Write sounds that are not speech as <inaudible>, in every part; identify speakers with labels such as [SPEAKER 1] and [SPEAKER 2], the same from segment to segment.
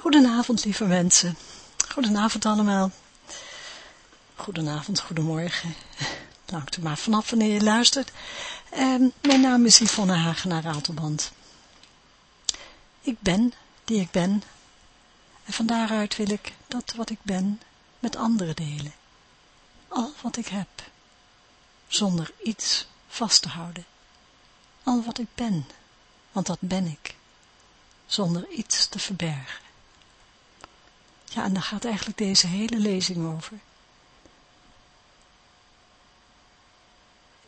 [SPEAKER 1] Goedenavond, lieve mensen. Goedenavond allemaal. Goedenavond, goedemorgen. Dank u maar vanaf wanneer je luistert. Um, mijn naam is Yvonne Hagenaar Ratelband. Ik ben die ik ben. En van daaruit wil ik dat wat ik ben met anderen delen. Al wat ik heb. Zonder iets vast te houden. Al wat ik ben. Want dat ben ik. Zonder iets te verbergen. Ja, en daar gaat eigenlijk deze hele lezing over.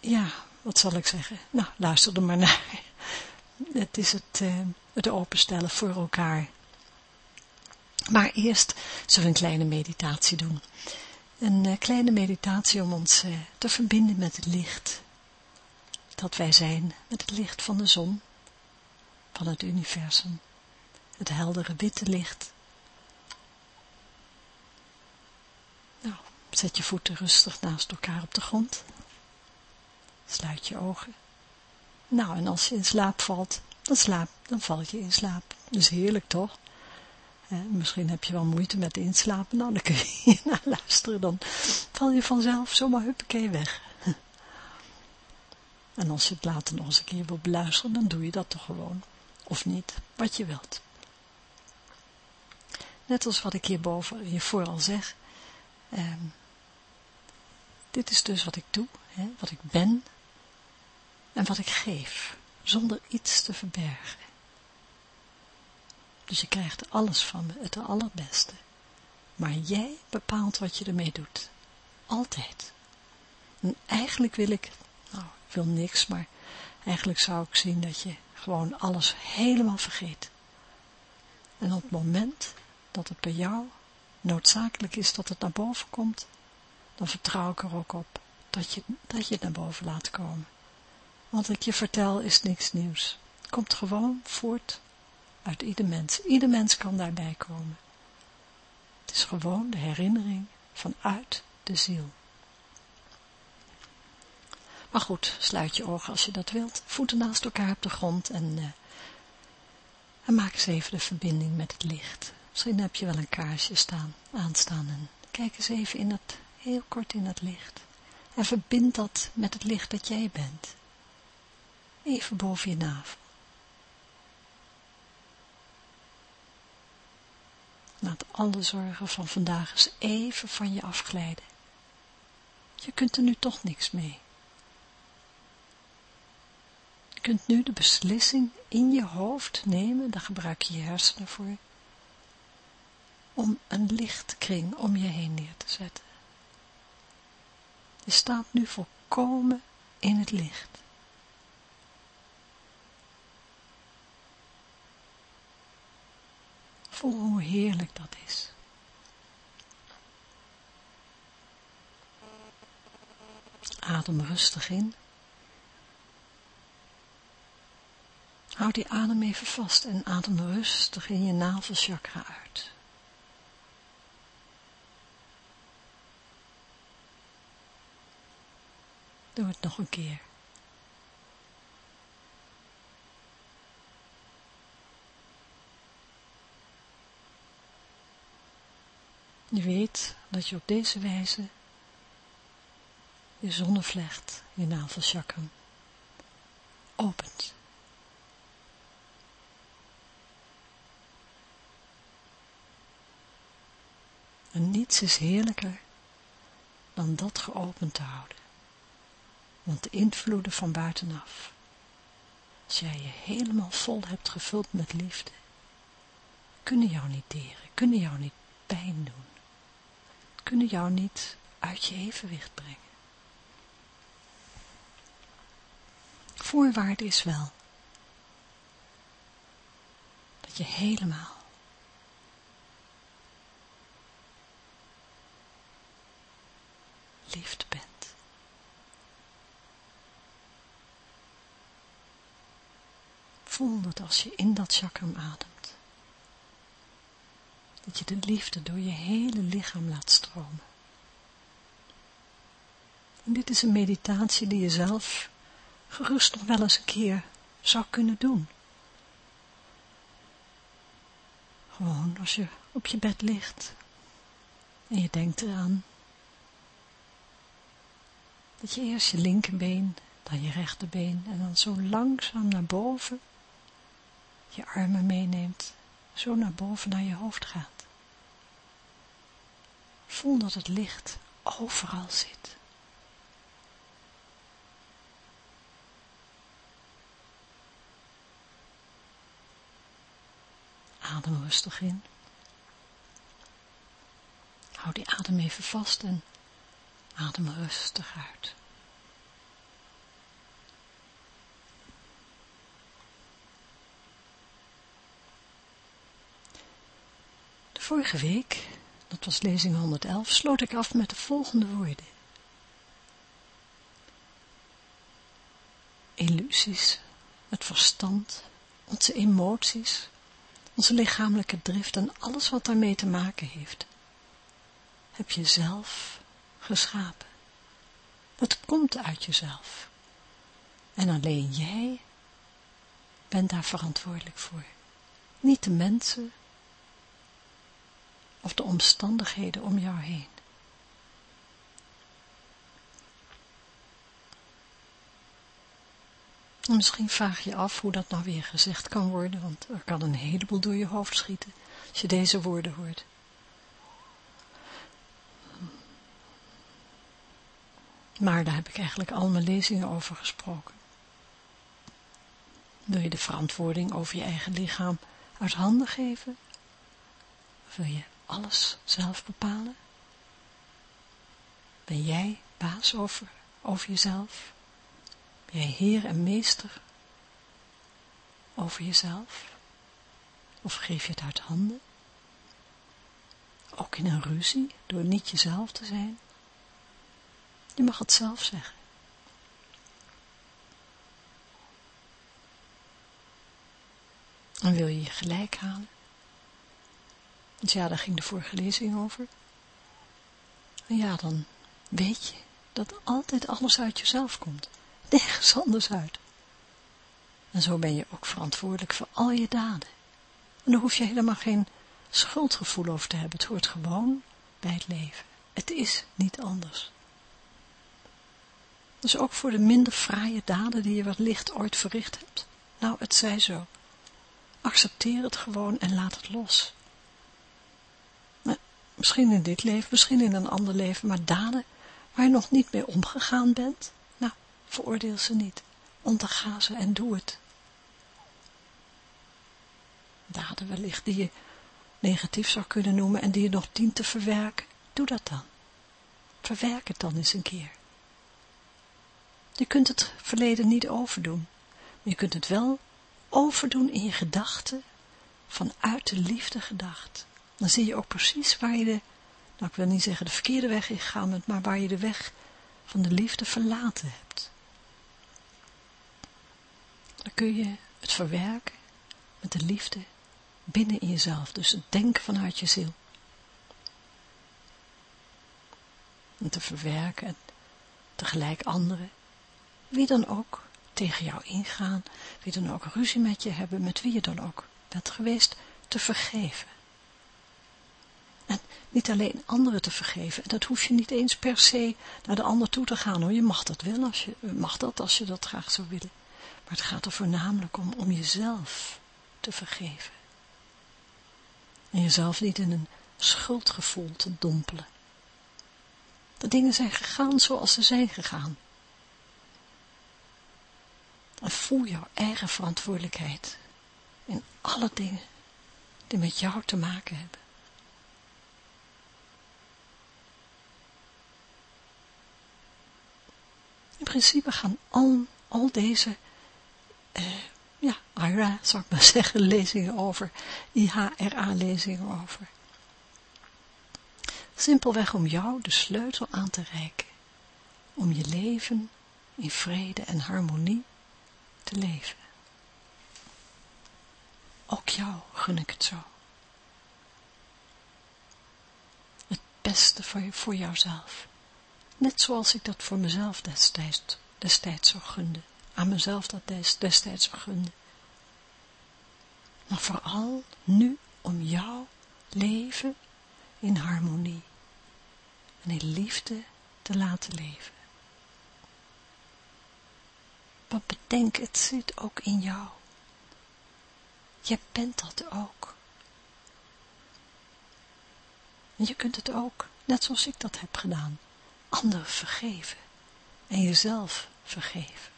[SPEAKER 1] Ja, wat zal ik zeggen? Nou, luister er maar naar. <laughs> Het is het, uh, het openstellen voor elkaar. Maar eerst zullen we een kleine meditatie doen. Een uh, kleine meditatie om ons uh, te verbinden met het licht. Dat wij zijn met het licht van de zon, van het universum. Het heldere witte licht Nou, zet je voeten rustig naast elkaar op de grond. Sluit je ogen. Nou, en als je in slaap valt, dan, slaap, dan val je in slaap. Is heerlijk, toch? misschien heb je wel moeite met inslapen. Nou, dan kun je <laughs> naar luisteren. Dan val je vanzelf zomaar huppakee weg. En als je het later nog eens een keer wilt beluisteren, dan doe je dat toch gewoon. Of niet, wat je wilt. Net als wat ik hierboven hiervoor al zeg, Um, dit is dus wat ik doe, hè, wat ik ben en wat ik geef, zonder iets te verbergen. Dus je krijgt alles van me, het allerbeste. Maar jij bepaalt wat je ermee doet. Altijd. En eigenlijk wil ik, nou, ik wil niks, maar eigenlijk zou ik zien dat je gewoon alles helemaal vergeet. En op het moment dat het bij jou noodzakelijk is dat het naar boven komt, dan vertrouw ik er ook op dat je, dat je het naar boven laat komen. Want wat ik je vertel is niks nieuws. Het komt gewoon voort uit ieder mens. Ieder mens kan daarbij komen. Het is gewoon de herinnering vanuit de ziel. Maar goed, sluit je ogen als je dat wilt. Voeten naast elkaar op de grond en, uh, en maak eens even de verbinding met het licht. Misschien heb je wel een kaarsje staan, aanstaan en kijk eens even in het, heel kort in het licht. En verbind dat met het licht dat jij bent. Even boven je navel. Laat alle zorgen van vandaag eens even van je afglijden. Je kunt er nu toch niks mee. Je kunt nu de beslissing in je hoofd nemen, daar gebruik je je hersenen voor, om een lichtkring om je heen neer te zetten. Je staat nu volkomen in het licht. Voel hoe heerlijk dat is. Adem rustig in. Houd die adem even vast en adem rustig in je navelchakra uit. Doe het nog een keer. Je weet dat je op deze wijze je zonnevlecht, je navelchakram, opent. En niets is heerlijker dan dat geopend te houden. Want de invloeden van buitenaf, als jij je helemaal vol hebt gevuld met liefde, kunnen jou niet deren, kunnen jou niet pijn doen, kunnen jou niet uit je evenwicht brengen. Voorwaarde is wel dat je helemaal liefde bent. Voel dat als je in dat chakram ademt, dat je de liefde door je hele lichaam laat stromen. En dit is een meditatie die je zelf gerust nog wel eens een keer zou kunnen doen. Gewoon als je op je bed ligt en je denkt eraan dat je eerst je linkerbeen, dan je rechterbeen en dan zo langzaam naar boven je armen meeneemt, zo naar boven naar je hoofd gaat. Voel dat het licht overal zit. Adem rustig in. Hou die adem even vast en adem rustig uit. Vorige week, dat was lezing 111, sloot ik af met de volgende woorden. Illusies, het verstand, onze emoties, onze lichamelijke drift en alles wat daarmee te maken heeft, heb je zelf geschapen. Dat komt uit jezelf. En alleen jij bent daar verantwoordelijk voor. Niet de mensen of de omstandigheden om jou heen. Misschien vraag je af hoe dat nou weer gezegd kan worden, want er kan een heleboel door je hoofd schieten als je deze woorden hoort. Maar daar heb ik eigenlijk al mijn lezingen over gesproken. Wil je de verantwoording over je eigen lichaam uit handen geven? Of wil je alles zelf bepalen? Ben jij baas over, over jezelf? Ben jij heer en meester over jezelf? Of geef je het uit handen? Ook in een ruzie, door niet jezelf te zijn? Je mag het zelf zeggen. En wil je je gelijk halen? Want ja, daar ging de vorige lezing over. Ja, dan weet je dat altijd alles uit jezelf komt. Nergens anders uit. En zo ben je ook verantwoordelijk voor al je daden. En daar hoef je helemaal geen schuldgevoel over te hebben. Het hoort gewoon bij het leven. Het is niet anders. Dus ook voor de minder fraaie daden die je wellicht ooit verricht hebt. Nou, het zij zo. Accepteer het gewoon en laat het los. Misschien in dit leven, misschien in een ander leven, maar daden waar je nog niet mee omgegaan bent, nou, veroordeel ze niet. Onderga ze en doe het. Daden wellicht die je negatief zou kunnen noemen en die je nog dient te verwerken, doe dat dan. Verwerk het dan eens een keer. Je kunt het verleden niet overdoen. Maar je kunt het wel overdoen in je gedachten, vanuit de liefde gedacht. Dan zie je ook precies waar je de, nou ik wil niet zeggen de verkeerde weg ingegaan bent, maar waar je de weg van de liefde verlaten hebt. Dan kun je het verwerken met de liefde binnen in jezelf, dus het denken vanuit je ziel. En te verwerken en tegelijk anderen wie dan ook tegen jou ingaan, wie dan ook ruzie met je hebben, met wie je dan ook bent geweest, te vergeven. En niet alleen anderen te vergeven, dat hoef je niet eens per se naar de ander toe te gaan hoor, je mag dat wel als je, mag dat als je dat graag zou willen. Maar het gaat er voornamelijk om, om jezelf te vergeven. En jezelf niet in een schuldgevoel te dompelen. De dingen zijn gegaan zoals ze zijn gegaan. En voel jouw eigen verantwoordelijkheid in alle dingen die met jou te maken hebben. In principe gaan al, al deze, eh, ja, IRA, zou ik maar <laughs> zeggen, lezingen over, IHRA-lezingen over. Simpelweg om jou de sleutel aan te reiken, om je leven in vrede en harmonie te leven. Ook jou gun ik het zo. Het beste voor, voor jouzelf. Net zoals ik dat voor mezelf destijds, destijds zo. Aan mezelf dat destijds zo gunde. Maar vooral nu om jouw leven in harmonie en in liefde te laten leven. Maar bedenk, het zit ook in jou. Je bent dat ook. En je kunt het ook, net zoals ik dat heb gedaan, anderen vergeven en jezelf vergeven.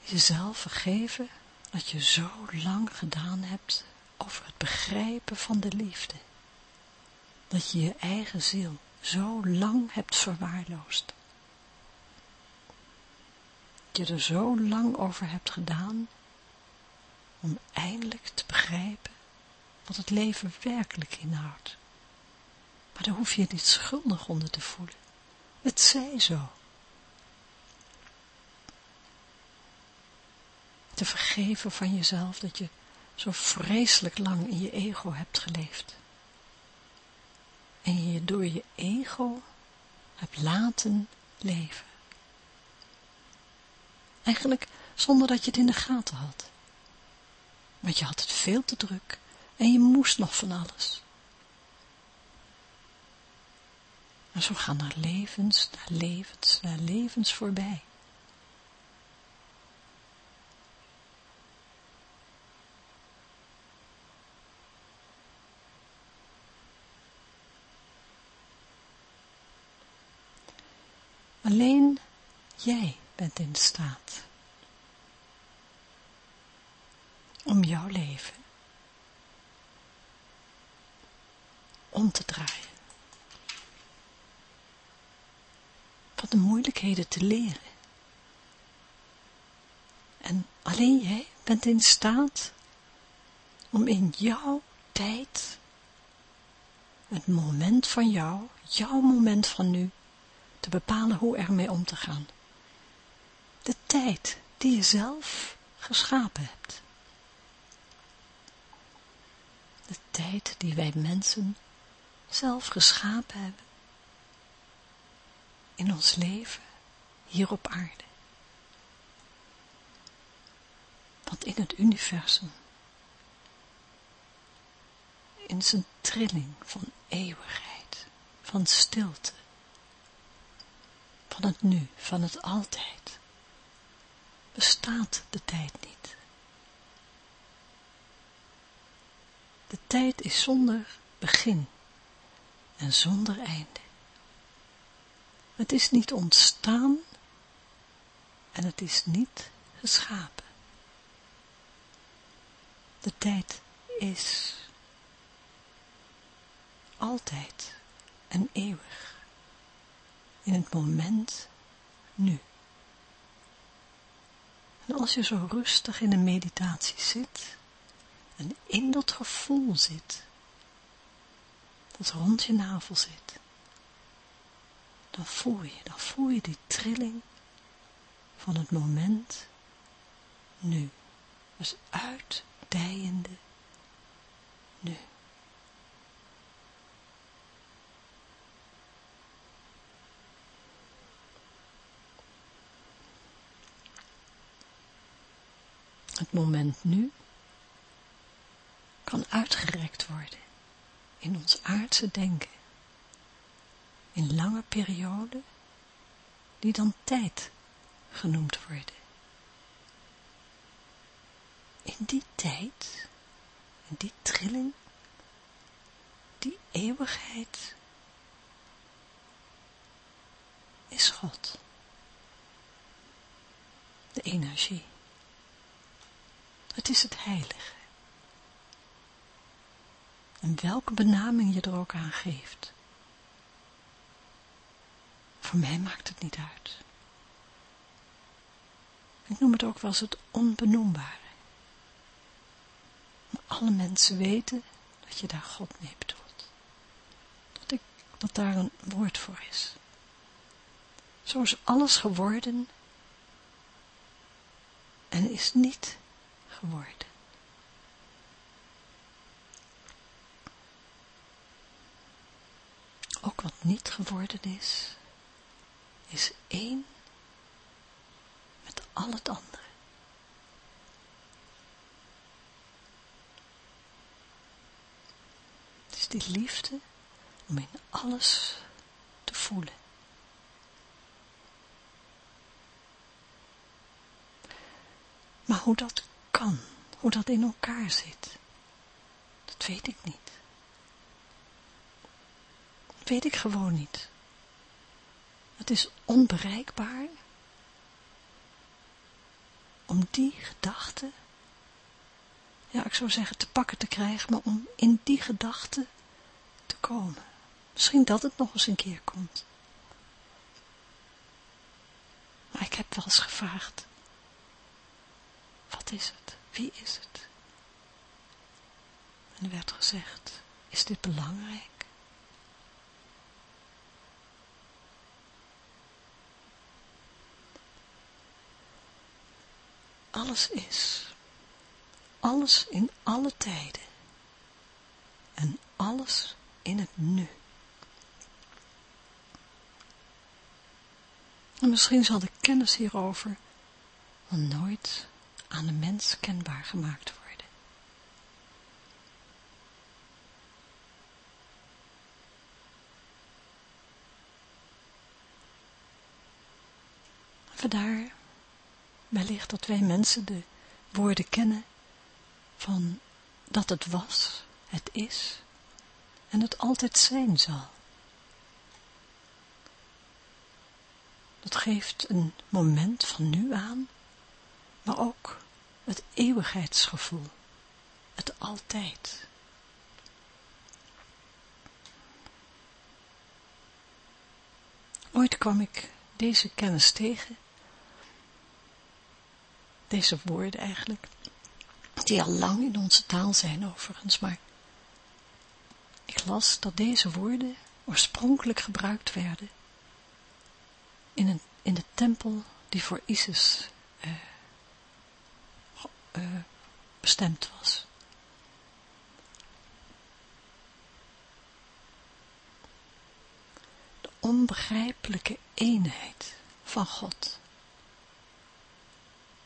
[SPEAKER 1] Jezelf vergeven dat je zo lang gedaan hebt over het begrijpen van de liefde. Dat je je eigen ziel zo lang hebt verwaarloosd. Dat je er zo lang over hebt gedaan om eindelijk te begrijpen wat het leven werkelijk inhoudt. Maar daar hoef je niet schuldig onder te voelen. Het zij zo. Te vergeven van jezelf dat je zo vreselijk lang in je ego hebt geleefd. En je door je ego hebt laten leven. Eigenlijk zonder dat je het in de gaten had. Want je had het veel te druk en je moest nog van alles. En zo gaan er levens, naar levens, naar levens voorbij. Alleen jij bent in staat om jouw leven om te draaien. Van de moeilijkheden te leren. En alleen jij bent in staat om in jouw tijd, het moment van jou, jouw moment van nu, te bepalen hoe ermee om te gaan. De tijd die je zelf geschapen hebt. De tijd die wij mensen zelf geschapen hebben. In ons leven hier op aarde. Want in het universum, in zijn trilling van eeuwigheid, van stilte, van het nu, van het altijd, bestaat de tijd niet. De tijd is zonder begin en zonder einde. Het is niet ontstaan en het is niet geschapen. De tijd is altijd en eeuwig in het moment nu. En als je zo rustig in een meditatie zit en in dat gevoel zit, dat rond je navel zit, dan voel je, dan voel je die trilling van het moment nu. Dus uitdijende nu. het moment nu kan uitgerekt worden in ons aardse denken, in lange perioden die dan tijd genoemd worden. In die tijd, in die trilling, die eeuwigheid is God. De energie. Het is het heilige. En welke benaming je er ook aan geeft. Voor mij maakt het niet uit. Ik noem het ook wel eens het onbenoembare. Maar alle mensen weten dat je daar God mee bedoelt. Dat, ik, dat daar een woord voor is. Zo is alles geworden en is niet geworden. Wat niet geworden is, is één al het andere. Het is die liefde om in alles te voelen. Maar hoe dat kan, hoe dat in elkaar zit, dat weet ik niet. Weet ik gewoon niet. Het is onbereikbaar om die gedachte, ja ik zou zeggen te pakken te krijgen, maar om in die gedachte te komen. Misschien dat het nog eens een keer komt. Maar ik heb wel eens gevraagd, wat is het? Wie is het? En er werd gezegd, is dit belangrijk? Alles is. Alles in alle tijden. En alles in het nu. En misschien zal de kennis hierover wel nooit aan de mens kenbaar gemaakt worden. Vandaar wellicht dat wij mensen de woorden kennen van dat het was, het is en het altijd zijn zal. Dat geeft een moment van nu aan, maar ook het eeuwigheidsgevoel, het altijd. Ooit kwam ik deze kennis tegen, deze woorden eigenlijk, die al lang in onze taal zijn overigens, maar ik las dat deze woorden oorspronkelijk gebruikt werden in, een, in de tempel die voor Isis uh, uh, bestemd was. De onbegrijpelijke eenheid van God,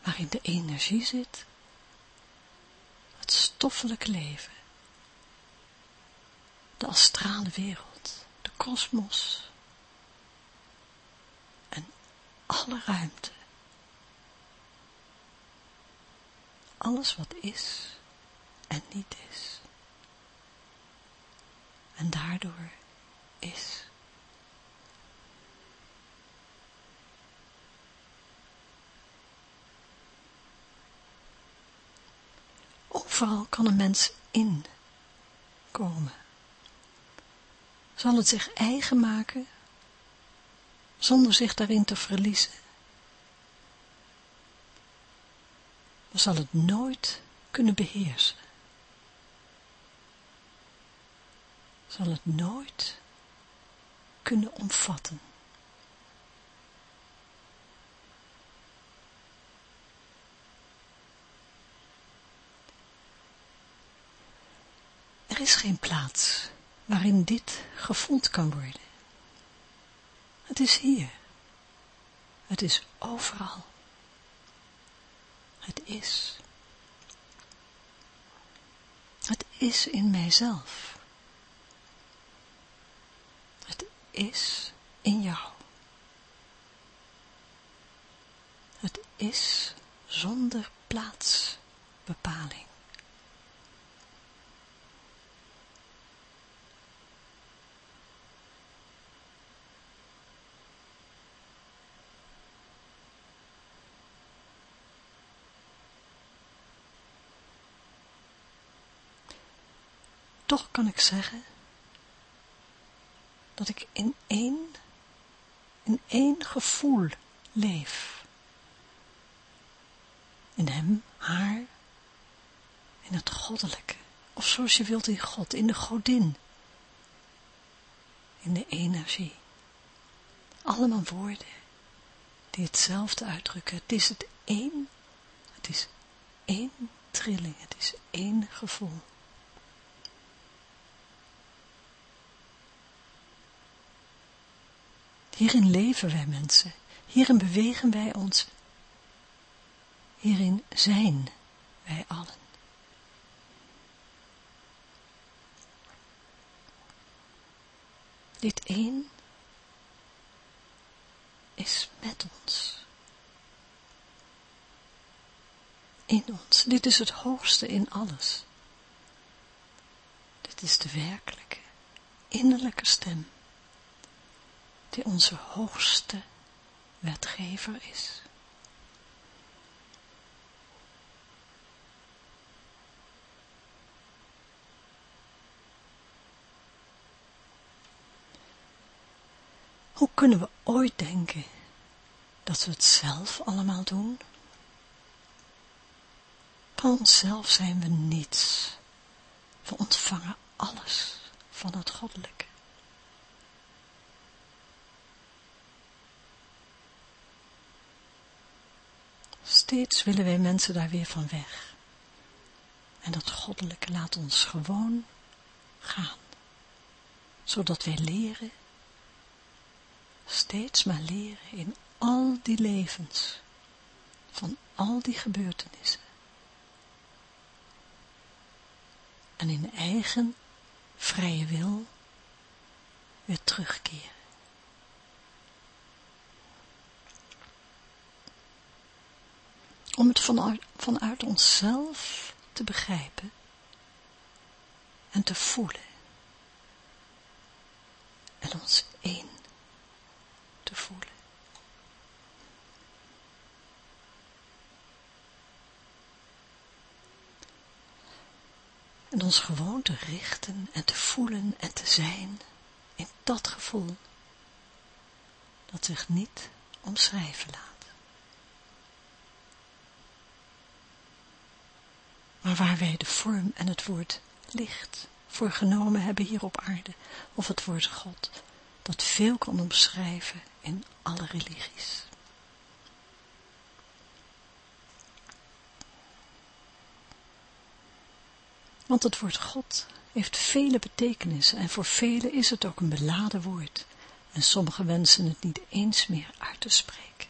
[SPEAKER 1] waarin de energie zit, het stoffelijke leven, de astrale wereld, de kosmos en alle ruimte. alles wat is en niet is. En daardoor is. Overal kan een mens in komen. Zal het zich eigen maken, zonder zich daarin te verliezen. zal het nooit kunnen beheersen. Zal het nooit kunnen omvatten. Is geen plaats waarin dit gevoeld kan worden. Het is hier. Het is overal. Het is. Het is in mijzelf. Het is in jou. Het is zonder plaatsbepaling. Toch kan ik zeggen dat ik in één, in één gevoel leef. In hem, haar, in het goddelijke, of zoals je wilt in God, in de godin, in de energie. Allemaal woorden die hetzelfde uitdrukken. Het is het één, het is één trilling, het is één gevoel. Hierin leven wij mensen. Hierin bewegen wij ons hierin zijn wij allen. Dit één is met ons. In ons. Dit is het hoogste in alles. Dit is de werkelijke, innerlijke stem, die onze hoogste wetgever is. Hoe kunnen we ooit denken dat we het zelf allemaal doen? Van onszelf zijn we niets. We ontvangen alles van het goddelijke. Steeds willen wij mensen daar weer van weg. En dat goddelijke laat ons gewoon gaan. Zodat wij leren steeds maar leren in al die levens, van al die gebeurtenissen. En in eigen vrije wil weer terugkeren. Om het vanuit, onszelf te begrijpen en te voelen en ons één te voelen. En ons gewoon te richten en te voelen en te zijn in dat gevoel dat zich niet omschrijven laat. Maar waar wij de vorm en het woord licht voor genomen hebben hier op aarde, of het woord God, dat veel kan omschrijven in alle religies. Want het woord God heeft vele betekenissen en voor velen is het ook een beladen woord en sommigen wensen het niet eens meer uit te spreken.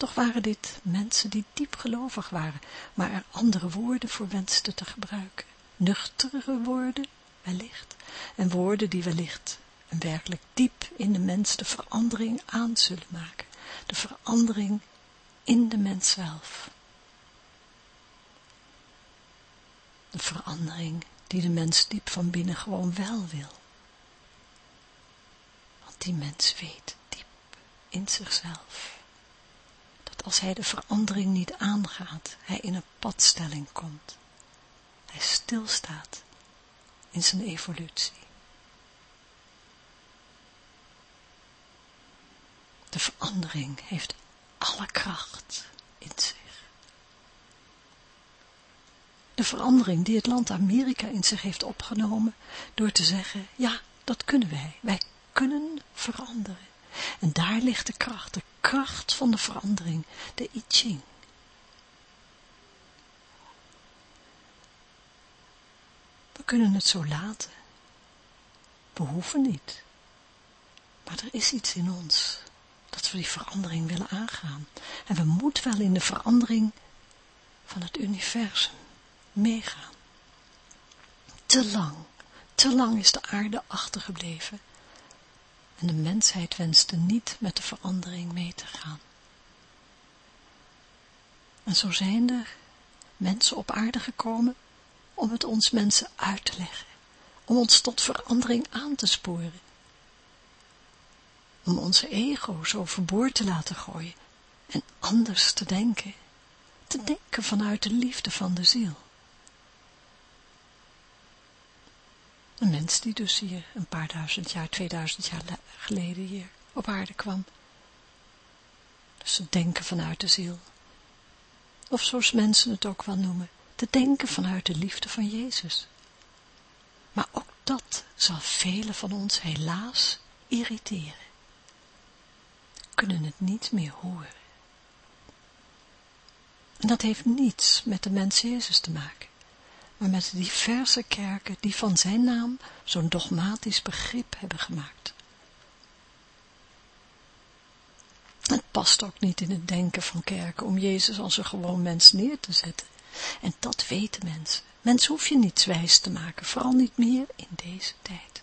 [SPEAKER 1] Toch waren dit mensen die diep gelovig waren, maar er andere woorden voor wensten te gebruiken. Nuchtere woorden, wellicht, en woorden die wellicht en werkelijk diep in de mens de verandering aan zullen maken. De verandering in de mens zelf. De verandering die de mens diep van binnen gewoon wel wil. Want die mens weet diep in zichzelf als hij de verandering niet aangaat, hij in een padstelling komt. Hij stilstaat in zijn evolutie. De verandering heeft alle kracht in zich. De verandering die het land Amerika in zich heeft opgenomen door te zeggen, ja, dat kunnen wij. Wij kunnen veranderen. En daar ligt de kracht, de kracht van de verandering, de I Ching. We kunnen het zo laten. We hoeven niet. Maar er is iets in ons dat we die verandering willen aangaan. En we moeten wel in de verandering van het universum meegaan. Te lang, te lang is de aarde achtergebleven. En de mensheid wenste niet met de verandering mee te gaan. En zo zijn er mensen op aarde gekomen om het ons mensen uit te leggen, om ons tot verandering aan te sporen om onze ego's overboord te laten gooien en anders te denken, te denken vanuit de liefde van de ziel. Een mens die dus hier een paar duizend jaar, tweeduizend jaar geleden hier op aarde kwam. Dus te denken vanuit de ziel. Of zoals mensen het ook wel noemen, te denken vanuit de liefde van Jezus. Maar ook dat zal velen van ons helaas irriteren kunnen het niet meer horen. En dat heeft niets met de mens Jezus te maken, maar met diverse kerken die van zijn naam zo'n dogmatisch begrip hebben gemaakt. En past ook niet in het denken van kerken om Jezus als een gewoon mens neer te zetten. En dat weten mensen. Mensen hoef je niets wijs te maken, vooral niet meer in deze tijd.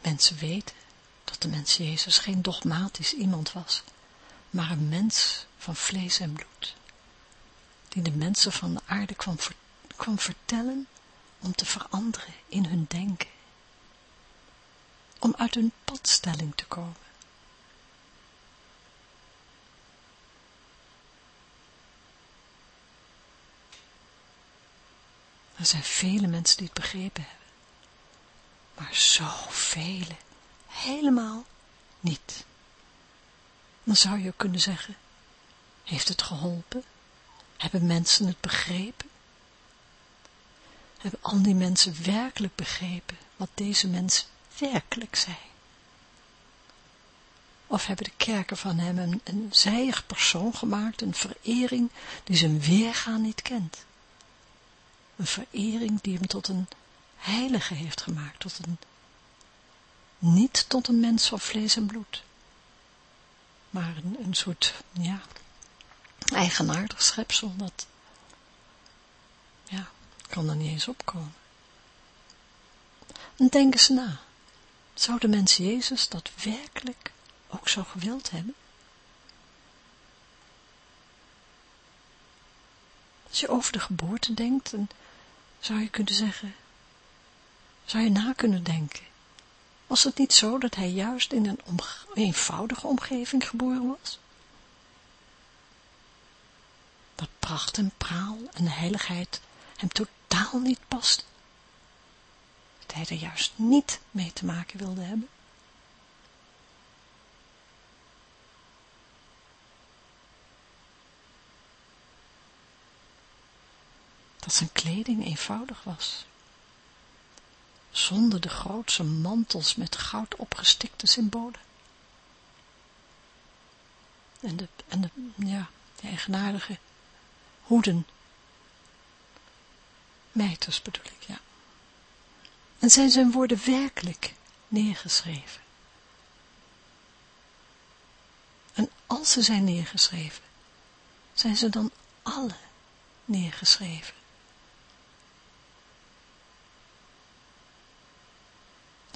[SPEAKER 1] Mensen weten dat de mens Jezus geen dogmatisch iemand was, maar een mens van vlees en bloed, die de mensen van de aarde kwam, kwam vertellen om te veranderen in hun denken, om uit hun padstelling te komen. Er zijn vele mensen die het begrepen hebben, maar zoveel helemaal niet. Dan zou je kunnen zeggen, heeft het geholpen? Hebben mensen het begrepen? Hebben al die mensen werkelijk begrepen wat deze mensen werkelijk zijn? Of hebben de kerken van hem een, een zijig persoon gemaakt, een verering die zijn weergaan niet kent? Een verering die hem tot een heilige heeft gemaakt, tot een, niet tot een mens van vlees en bloed, maar een, een soort, ja, eigenaardig schepsel, dat, ja, kan er niet eens opkomen. En denk eens na, zou de mens Jezus dat werkelijk ook zo gewild hebben? Als je over de geboorte denkt, dan zou je kunnen zeggen, zou je na kunnen denken. Was het niet zo dat hij juist in een eenvoudige omgeving geboren was? Dat pracht en praal en heiligheid hem totaal niet paste. Dat hij er juist niet mee te maken wilde hebben. Dat zijn kleding eenvoudig was zonder de grootse mantels met goud opgestikte symbolen. En de, en de, ja, de eigenaardige hoeden. Mijters bedoel ik, ja. En zijn zijn woorden werkelijk neergeschreven? En als ze zijn neergeschreven, zijn ze dan alle neergeschreven?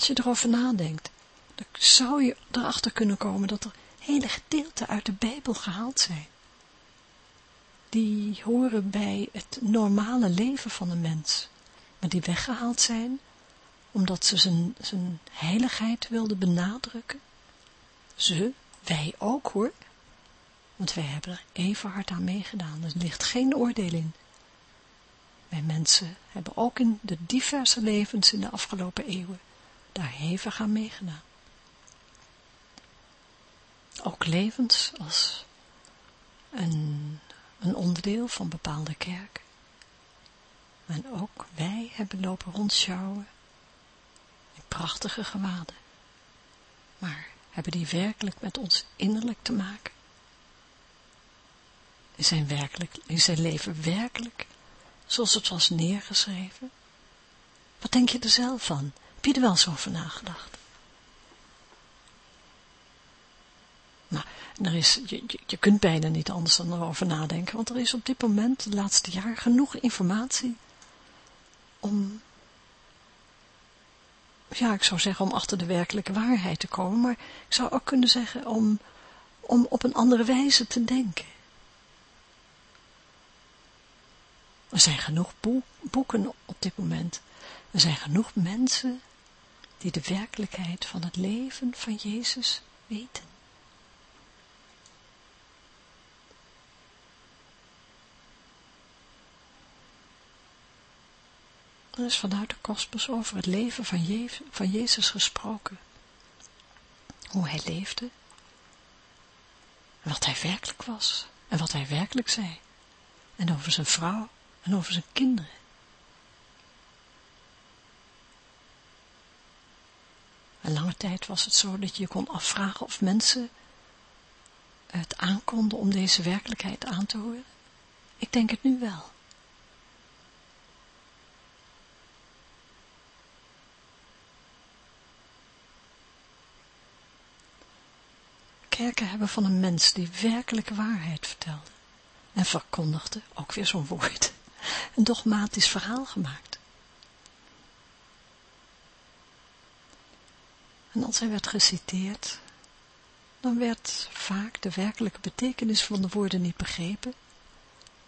[SPEAKER 1] Je erover nadenkt, dan zou je erachter kunnen komen dat er hele gedeelten uit de Bijbel gehaald zijn. Die horen bij het normale leven van een mens, maar die weggehaald zijn omdat ze zijn, zijn heiligheid wilden benadrukken. Ze, wij ook hoor, want wij hebben er even hard aan meegedaan. Er ligt geen oordeel in. Wij mensen hebben ook in de diverse levens in de afgelopen eeuwen daar hevig aan meegedaan. Ook levens als een, een onderdeel van bepaalde kerken. En ook wij hebben lopen rondschouwen in prachtige gewaden. Maar hebben die werkelijk met ons innerlijk te maken? Is zijn, werkelijk, is zijn leven werkelijk zoals het was neergeschreven? Wat denk je er zelf van? Je er wel eens over nagedacht? Nou, er is, je, je, kunt bijna niet anders dan erover nadenken, want er is op dit moment, de laatste jaar, genoeg informatie om, ja, ik zou zeggen om achter de werkelijke waarheid te komen, maar ik zou ook kunnen zeggen om, om op een andere wijze te denken. Er zijn genoeg boeken op dit moment. Er zijn genoeg mensen die de werkelijkheid van het leven van Jezus weten. Er is vanuit de kosmos over het leven van, van Jezus gesproken. Hoe hij leefde. Wat hij werkelijk was. En wat hij werkelijk zei. En over zijn vrouw en over zijn kinderen. En lange tijd was het zo dat je je kon afvragen of mensen het aankonden om deze werkelijkheid aan te horen. Ik denk het nu wel. Kerken hebben van een mens die werkelijke waarheid vertelde en verkondigde, ook weer zo'n woord, een dogmatisch verhaal gemaakt. En als hij werd geciteerd, dan werd vaak de werkelijke betekenis van de woorden niet begrepen,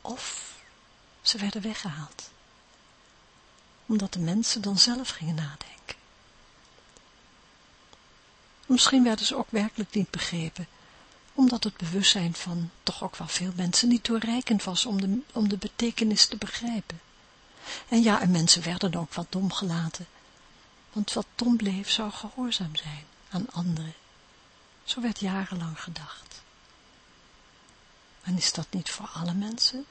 [SPEAKER 1] of ze werden weggehaald, omdat de mensen dan zelf gingen nadenken. Misschien werden ze ook werkelijk niet begrepen, omdat het bewustzijn van toch ook wel veel mensen niet toereikend was om de, om de betekenis te begrijpen. En ja, en mensen werden ook wat dom gelaten, want wat dom bleef zou gehoorzaam zijn aan anderen. Zo werd jarenlang gedacht. En is dat niet voor alle mensen?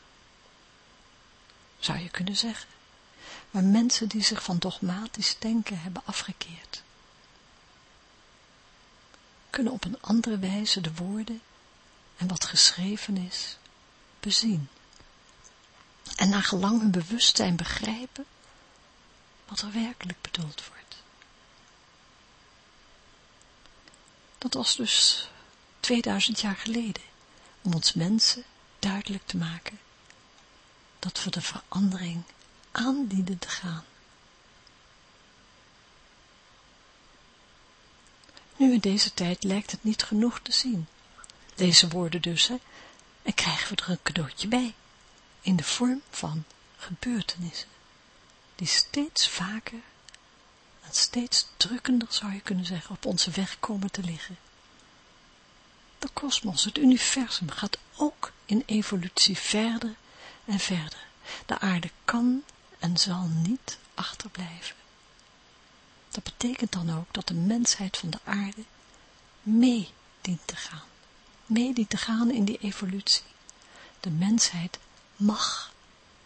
[SPEAKER 1] Zou je kunnen zeggen. Maar mensen die zich van dogmatisch denken hebben afgekeerd kunnen op een andere wijze de woorden en wat geschreven is bezien. En naar gelang hun bewustzijn begrijpen wat er werkelijk bedoeld wordt. Dat was dus 2000 jaar geleden, om ons mensen duidelijk te maken dat we de verandering aandienen te gaan. Nu in deze tijd lijkt het niet genoeg te zien. Deze woorden dus, hè, en krijgen we er een cadeautje bij, in de vorm van gebeurtenissen, die steeds vaker steeds drukkender, zou je kunnen zeggen, op onze weg komen te liggen. De kosmos, het universum, gaat ook in evolutie verder en verder. De aarde kan en zal niet achterblijven. Dat betekent dan ook dat de mensheid van de aarde mee dient te gaan. Mee dient te gaan in die evolutie. De mensheid mag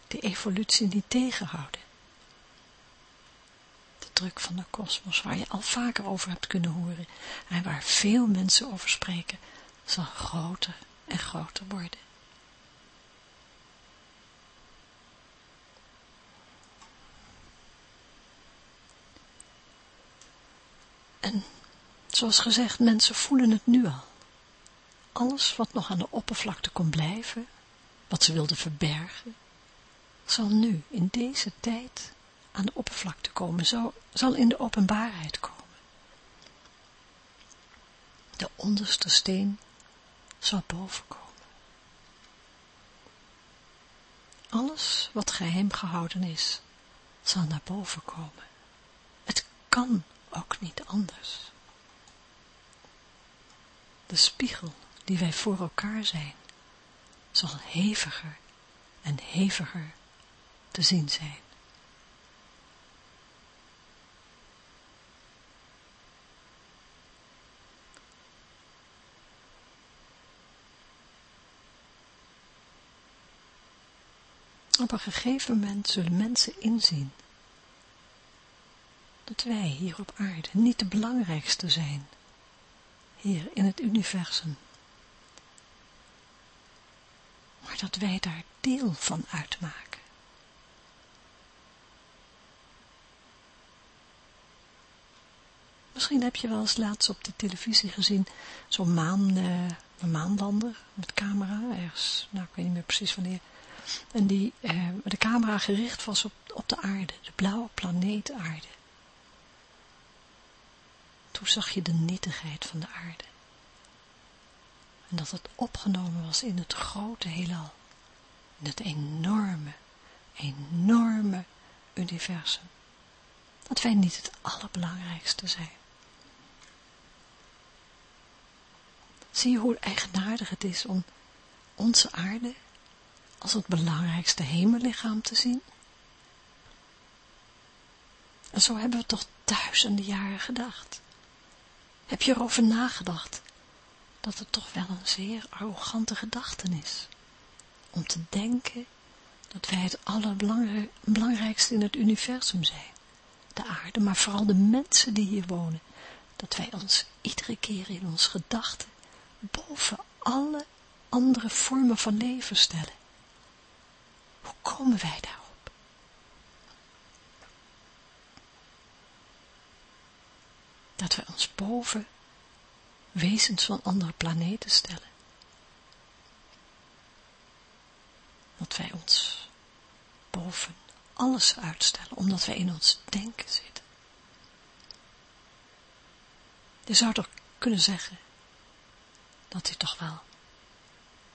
[SPEAKER 1] de evolutie niet tegenhouden. Druk van de kosmos, waar je al vaker over hebt kunnen horen en waar veel mensen over spreken, zal groter en groter worden. En zoals gezegd, mensen voelen het nu al. Alles wat nog aan de oppervlakte kon blijven, wat ze wilden verbergen, zal nu in deze tijd aan de oppervlakte komen, zal, zal in de openbaarheid komen. De onderste steen zal bovenkomen. Alles wat geheim gehouden is, zal naar boven komen. Het kan ook niet anders. De spiegel die wij voor elkaar zijn, zal heviger en heviger te zien zijn. Op een gegeven moment zullen mensen inzien dat wij hier op aarde niet de belangrijkste zijn, hier in het universum, maar dat wij daar deel van uitmaken. Misschien heb je wel eens laatst op de televisie gezien, zo'n maan, maanlander met camera, ergens, nou ik weet niet meer precies wanneer, en die, uh, de camera gericht was op, op de aarde, de blauwe planeet aarde. Toen zag je de nietigheid van de aarde. En dat het opgenomen was in het grote heelal. In het enorme, enorme universum. Dat wij niet het allerbelangrijkste zijn. Zie je hoe eigenaardig het is om onze aarde als het belangrijkste hemellichaam te zien? En zo hebben we toch duizenden jaren gedacht. Heb je erover nagedacht dat het toch wel een zeer arrogante gedachte is? Om te denken dat wij het allerbelangrijkste in het universum zijn. De aarde, maar vooral de mensen die hier wonen. Dat wij ons iedere keer in ons gedachten boven alle andere vormen van leven stellen. Hoe komen wij daarop? Dat we ons boven wezens van andere planeten stellen. Dat wij ons boven alles uitstellen, omdat wij in ons denken zitten. Je zou toch kunnen zeggen dat dit toch wel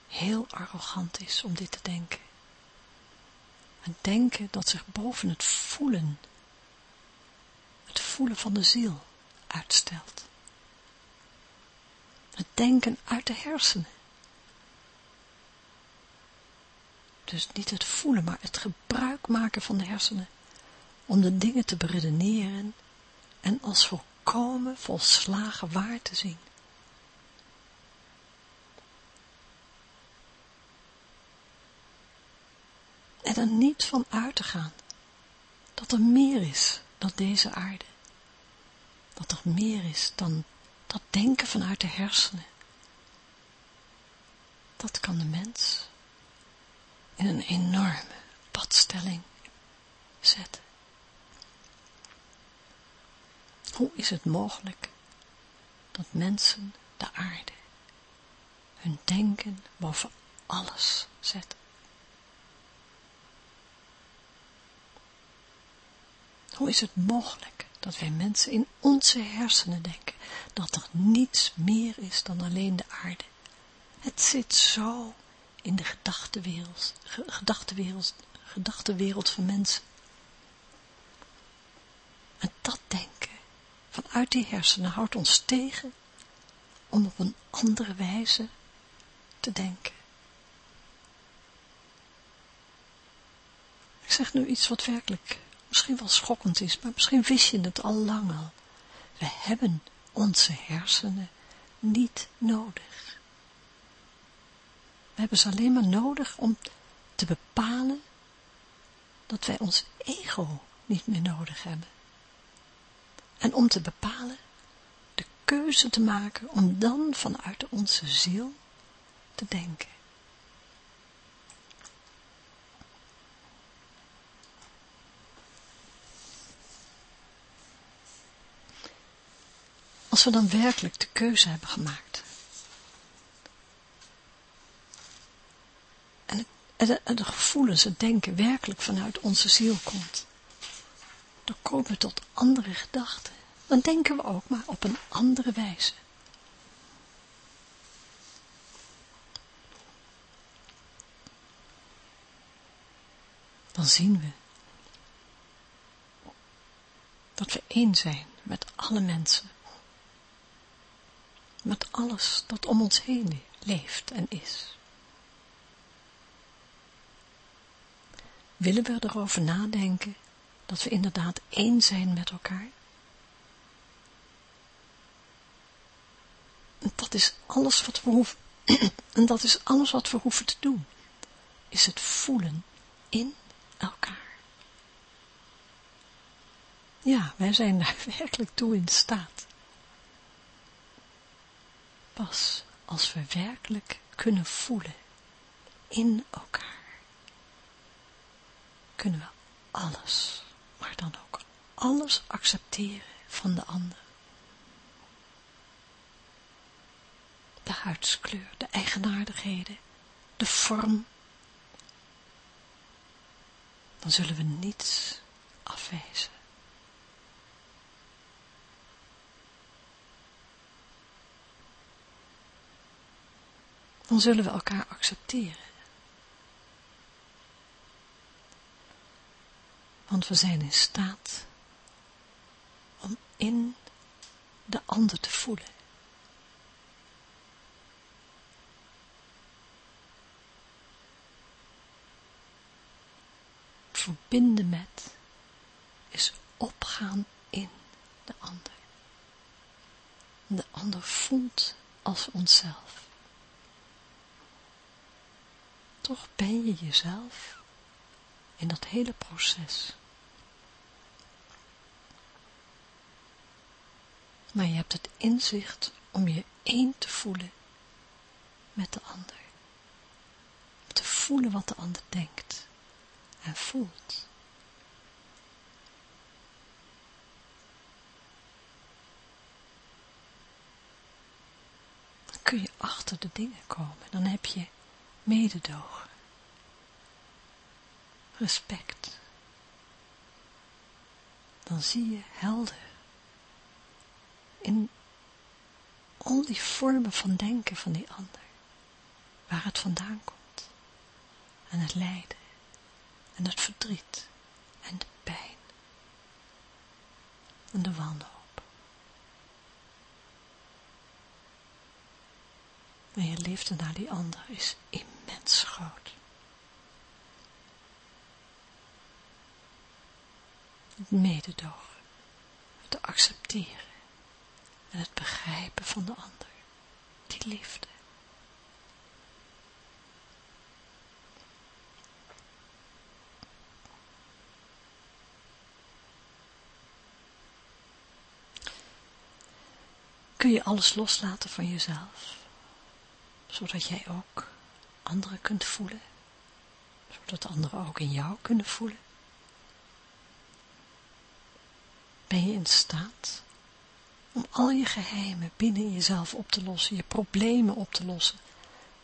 [SPEAKER 1] heel arrogant is om dit te denken. Een denken dat zich boven het voelen, het voelen van de ziel uitstelt. Het denken uit de hersenen. Dus niet het voelen, maar het gebruik maken van de hersenen om de dingen te beredeneren en als volkomen volslagen waar te zien. En er niet van uit te gaan dat er meer is dan deze aarde. Dat er meer is dan dat denken vanuit de hersenen. Dat kan de mens in een enorme padstelling zetten. Hoe is het mogelijk dat mensen de aarde hun denken boven alles zetten? Hoe is het mogelijk dat wij mensen in onze hersenen denken dat er niets meer is dan alleen de aarde? Het zit zo in de gedachtenwereld, gedachtenwereld, gedachtenwereld van mensen. En dat denken vanuit die hersenen houdt ons tegen om op een andere wijze te denken. Ik zeg nu iets wat werkelijk misschien wel schokkend is, maar misschien wist je het al lang al. We hebben onze hersenen niet nodig. We hebben ze alleen maar nodig om te bepalen dat wij ons ego niet meer nodig hebben. En om te bepalen, de keuze te maken om dan vanuit onze ziel te denken. Als we dan werkelijk de keuze hebben gemaakt. En, de, gevoelens, het denken werkelijk vanuit onze ziel komt. Dan komen we tot andere gedachten. Dan denken we ook maar op een andere wijze. Dan zien we dat we één zijn met alle mensen met alles dat om ons heen leeft en is. Willen we erover nadenken dat we inderdaad één zijn met elkaar? En dat is alles wat we hoeven, <clears throat> en dat is alles wat we hoeven te doen, is het voelen in elkaar. Ja, wij zijn daar <laughs> werkelijk toe in staat. Pas als we werkelijk kunnen voelen in elkaar, kunnen we alles, maar dan ook alles accepteren van de ander. De huidskleur, de eigenaardigheden, de vorm. Dan zullen we niets afwijzen. Dan zullen we elkaar accepteren. Want we zijn in staat om in de ander te voelen. Verbinden met is opgaan in de ander. De ander voelt als onszelf toch ben je jezelf in dat hele proces. Maar je hebt het inzicht om je één te voelen met de ander. Om te voelen wat de ander denkt en voelt. kun je achter de dingen komen. Dan heb je mededogen, respect. Dan zie je helder in al die vormen van denken van die ander, waar het vandaan komt, en het lijden, en het verdriet, en de pijn, en de wanhoop. En je liefde naar die ander is immens groot. Het mededogen, het accepteren en het begrijpen van de ander, die liefde. Kun je alles loslaten van jezelf? zodat jij ook anderen kunt voelen, zodat anderen ook in jou kunnen voelen. Ben je in staat om al je geheimen binnen jezelf op te lossen, je problemen op te lossen,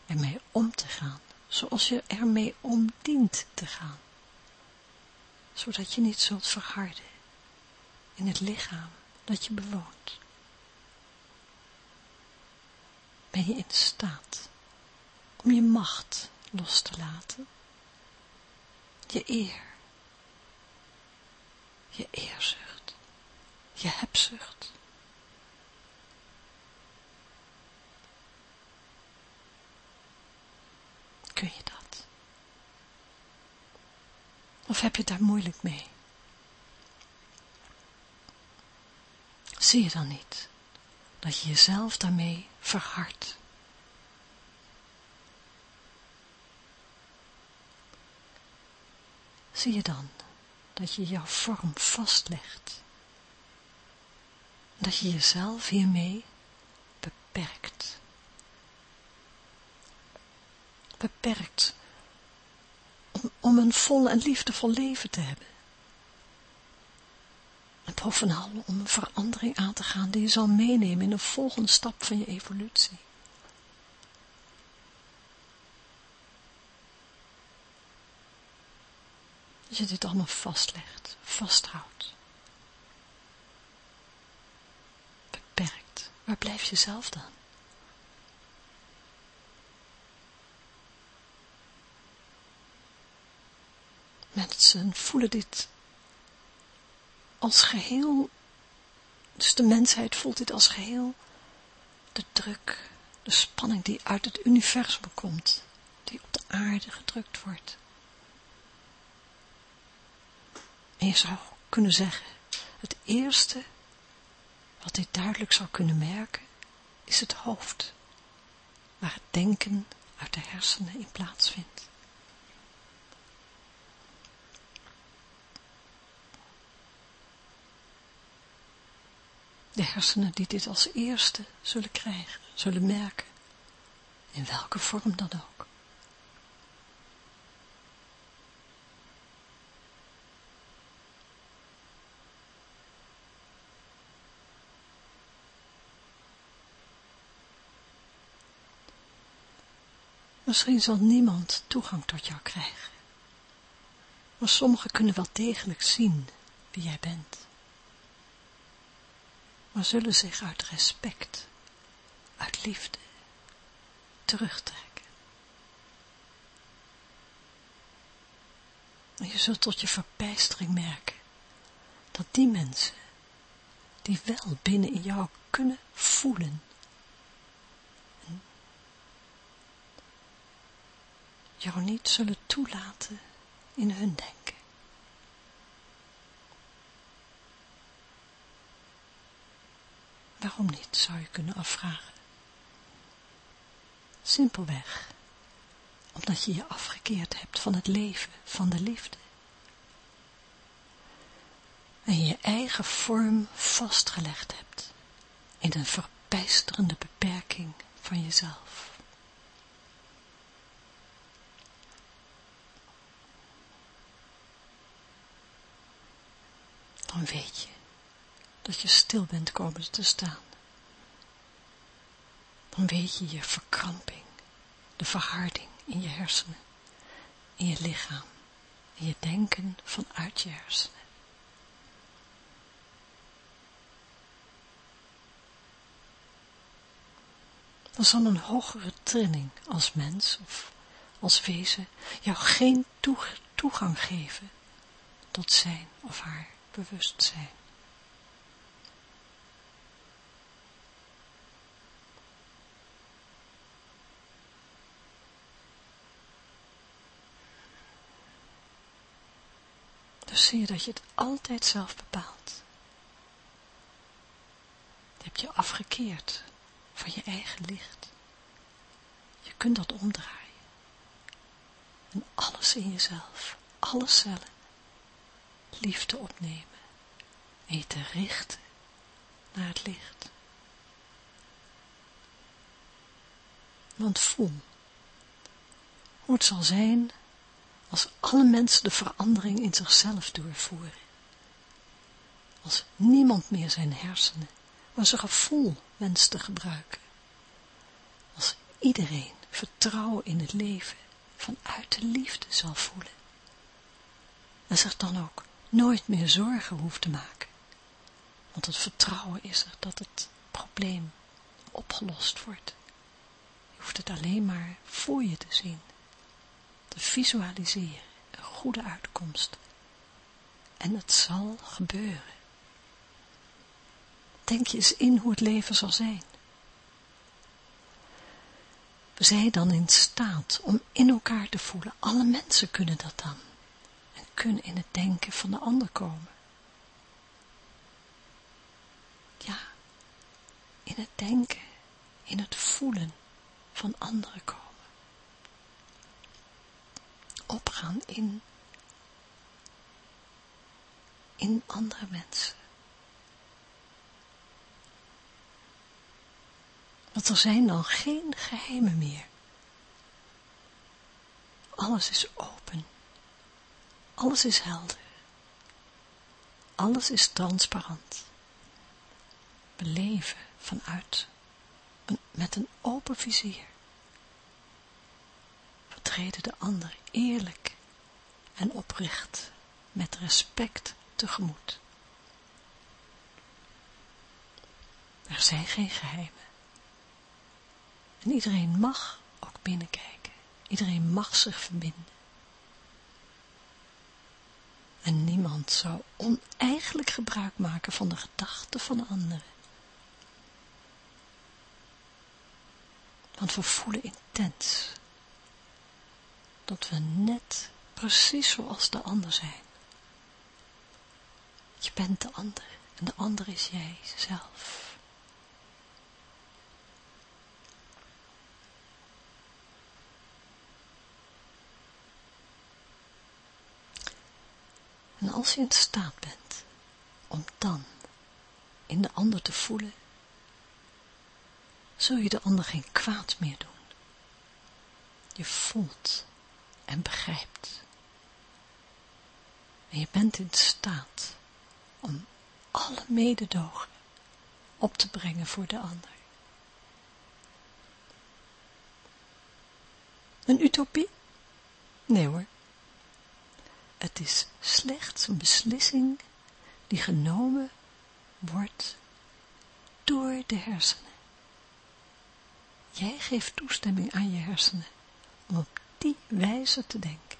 [SPEAKER 1] ermee om te gaan, zoals je ermee om dient te gaan, zodat je niet zult verharden in het lichaam dat je bewoont. ben je in staat om je macht los te laten, je eer, je eerzucht, je hebzucht. Kun je dat? Of heb je daar moeilijk mee? Zie je dan niet dat je jezelf daarmee verhardt. Zie je dan dat je jouw vorm vastlegt, dat je jezelf hiermee beperkt. Beperkt om, om een vol en liefdevol leven te hebben. En bovenal om een verandering aan te gaan die je zal meenemen in een volgende stap van je evolutie. Als je dit allemaal vastlegt, vasthoudt, beperkt, waar blijf je zelf dan? Mensen voelen dit als geheel, dus de mensheid voelt dit als geheel, de druk, de spanning die uit het universum komt, die op de aarde gedrukt wordt. Je zou kunnen zeggen, het eerste wat dit duidelijk zou kunnen merken, is het hoofd, waar het denken uit de hersenen in plaats vindt. de hersenen die dit als eerste zullen krijgen, zullen merken, in welke vorm dan ook. Misschien zal niemand toegang tot jou krijgen, maar sommigen kunnen wel degelijk zien wie jij bent maar zullen zich uit respect, uit liefde, terugtrekken. En je zult tot je verbijstering merken dat die mensen, die wel binnen in jou kunnen voelen, jou niet zullen toelaten in hun denken. Waarom niet, zou je kunnen afvragen. Simpelweg, omdat je je afgekeerd hebt van het leven, van de liefde. En je eigen vorm vastgelegd hebt in een verbijsterende beperking van jezelf. Dan weet je dat je stil bent komen te staan. dan weet je je verkramping, de verharding in je hersenen, in je lichaam, in je denken vanuit je hersenen. Dan zal een hogere trilling als mens of als wezen jou geen toegang geven tot zijn of haar bewustzijn. Dus zie je dat je het altijd zelf bepaalt. Je hebt je afgekeerd van je eigen licht. Je kunt dat omdraaien. En alles in jezelf, alle cellen, liefde opnemen en je te richten naar het licht. Want voel hoe het zal zijn als alle mensen de verandering in zichzelf doorvoeren. Als niemand meer zijn hersenen, maar zijn gevoel wenst te gebruiken. Als iedereen vertrouwen in het leven vanuit de liefde zal voelen. En zich dan ook nooit meer zorgen hoeft te maken. Want het vertrouwen is er dat het probleem opgelost wordt. Je hoeft het alleen maar voor je te zien. Te visualiseren. Een goede uitkomst. En het zal gebeuren. Denk je eens in hoe het leven zal zijn. We zijn dan in staat om in elkaar te voelen. Alle mensen kunnen dat dan. En kunnen in het denken van de ander komen. Ja, in het denken, in het voelen van anderen komen. Opgaan in, in andere mensen. Want er zijn dan geen geheimen meer. Alles is open. Alles is helder. Alles is transparant. We leven vanuit, met een open vizier. We treden de ander eerlijk en oprecht, met respect tegemoet. Er zijn geen geheimen. En iedereen mag ook binnenkijken. Iedereen mag zich verbinden. En niemand zou oneigenlijk gebruik maken van de gedachten van anderen. Want we voelen intens dat we net precies zoals de ander zijn. Je bent de ander en de ander is jij zelf. En als je in staat bent om dan in de ander te voelen, zul je de ander geen kwaad meer doen. Je voelt en begrijpt. En je bent in staat om alle mededogen op te brengen voor de ander. Een utopie? Nee hoor. Het is slechts een beslissing die genomen wordt door de hersenen. Jij geeft toestemming aan je hersenen om op die wijze te denken.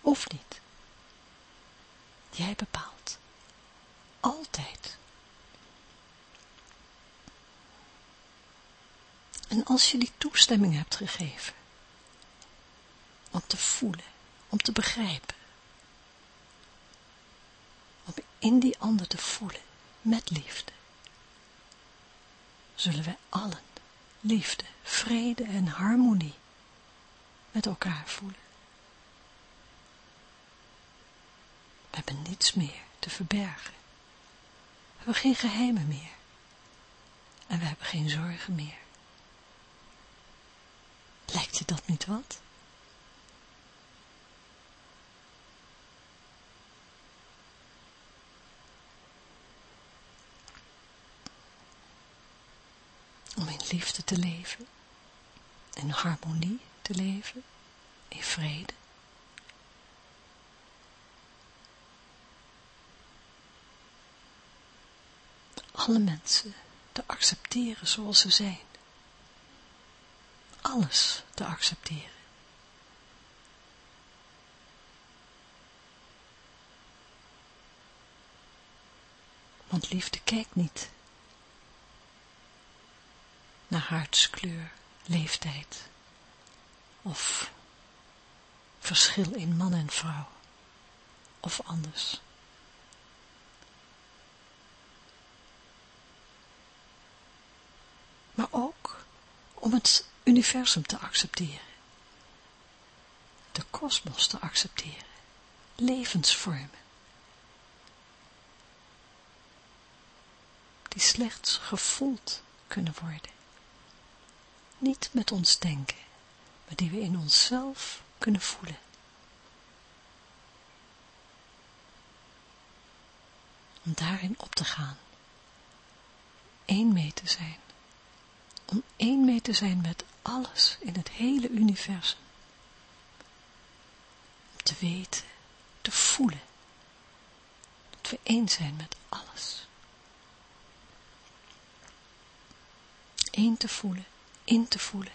[SPEAKER 1] Of niet. Jij bepaalt. Altijd. En als je die toestemming hebt gegeven, om te voelen, om te begrijpen, om in die ander te voelen, met liefde, zullen wij allen liefde, vrede en harmonie met elkaar voelen. We hebben niets meer te verbergen. We hebben geen geheimen meer. En we hebben geen zorgen meer. Lijkt je dat niet wat? Om in liefde te leven, in harmonie te leven, in vrede. Alle mensen te accepteren zoals ze zijn. Alles te accepteren. Want liefde kijkt niet naar huidskleur, leeftijd of verschil in man en vrouw of anders. Maar ook om het universum te accepteren, de kosmos te accepteren, levensvormen, die slechts gevoeld kunnen worden. Niet met ons denken, maar die we in onszelf kunnen voelen. Om daarin op te gaan. één mee te zijn. Om één mee te zijn met alles in het hele universum. Om te weten, te voelen. Dat we één zijn met alles. Eén te voelen, in te voelen.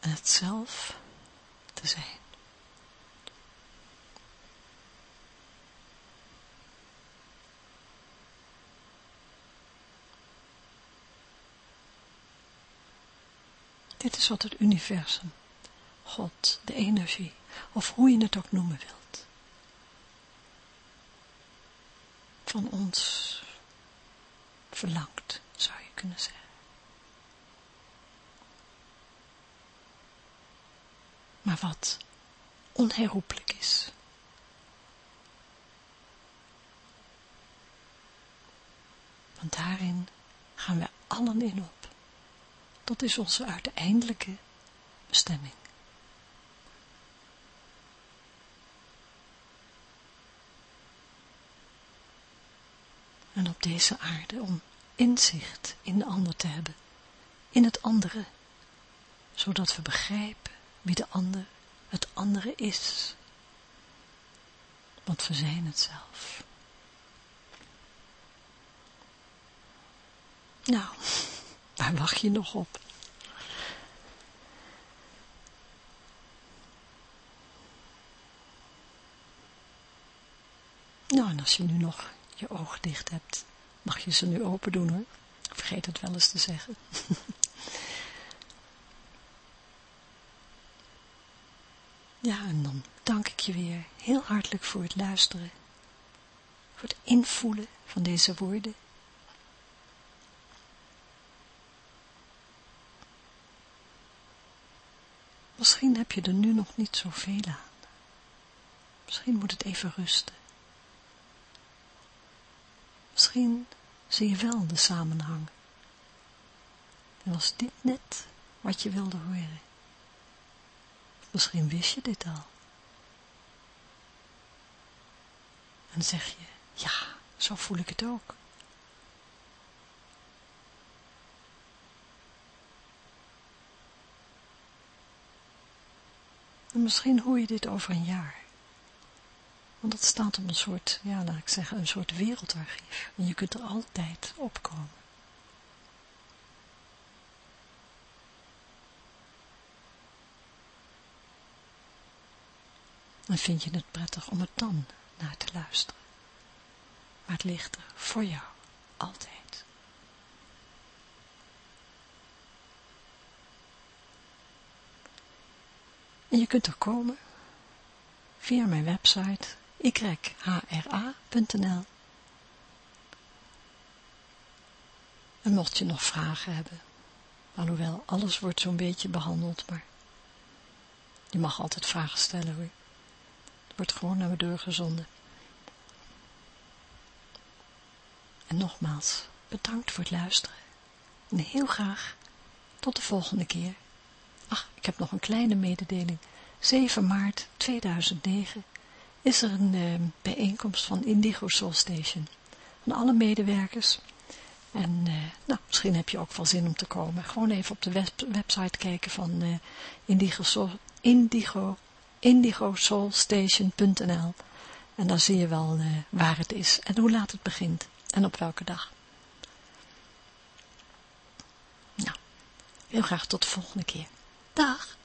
[SPEAKER 1] En het zelf te zijn. Dit is wat het universum, God, de energie, of hoe je het ook noemen wilt, van ons verlangt, zou je kunnen zeggen. Maar wat onherroepelijk is. Want daarin gaan we allen in op. Dat is onze uiteindelijke bestemming. Op deze aarde om inzicht in de ander te hebben, in het andere, zodat we begrijpen wie de ander, het andere is. Want we zijn het zelf. Nou, <laughs> waar wacht je nog op? Nou, en als je nu nog je ogen dicht hebt, mag je ze nu open doen hoor. Vergeet het wel eens te zeggen. <laughs> ja, en dan dank ik je weer heel hartelijk voor het luisteren. Voor het invoelen van deze woorden. Misschien heb je er nu nog niet zoveel aan. Misschien moet het even rusten. Misschien zie je wel de samenhang. En was dit net wat je wilde horen? Misschien wist je dit al. En zeg je, ja, zo voel ik het ook. En misschien hoor je dit over een jaar. Want dat staat op een soort, ja, laat ik zeggen, een soort wereldarchief. En je kunt er altijd opkomen. En vind je het prettig om het dan naar te luisteren. Maar het ligt er voor jou, altijd. En je kunt er komen via mijn website yhra.nl En mocht je nog vragen hebben, alhoewel alles wordt zo'n beetje behandeld, maar je mag altijd vragen stellen hoor. Het wordt gewoon naar me doorgezonden. En nogmaals, bedankt voor het luisteren. En heel graag tot de volgende keer. Ach, ik heb nog een kleine mededeling. 7 maart 2009 is er een uh, bijeenkomst van Indigo Soul Station. van alle medewerkers. En uh, nou, misschien heb je ook wel zin om te komen. Gewoon even op de website kijken van uh, Indigo, Indigo, indigosoulstation.nl en dan zie je wel uh, waar het is en hoe laat het begint en op welke dag. Nou, heel graag tot de volgende keer. Dag!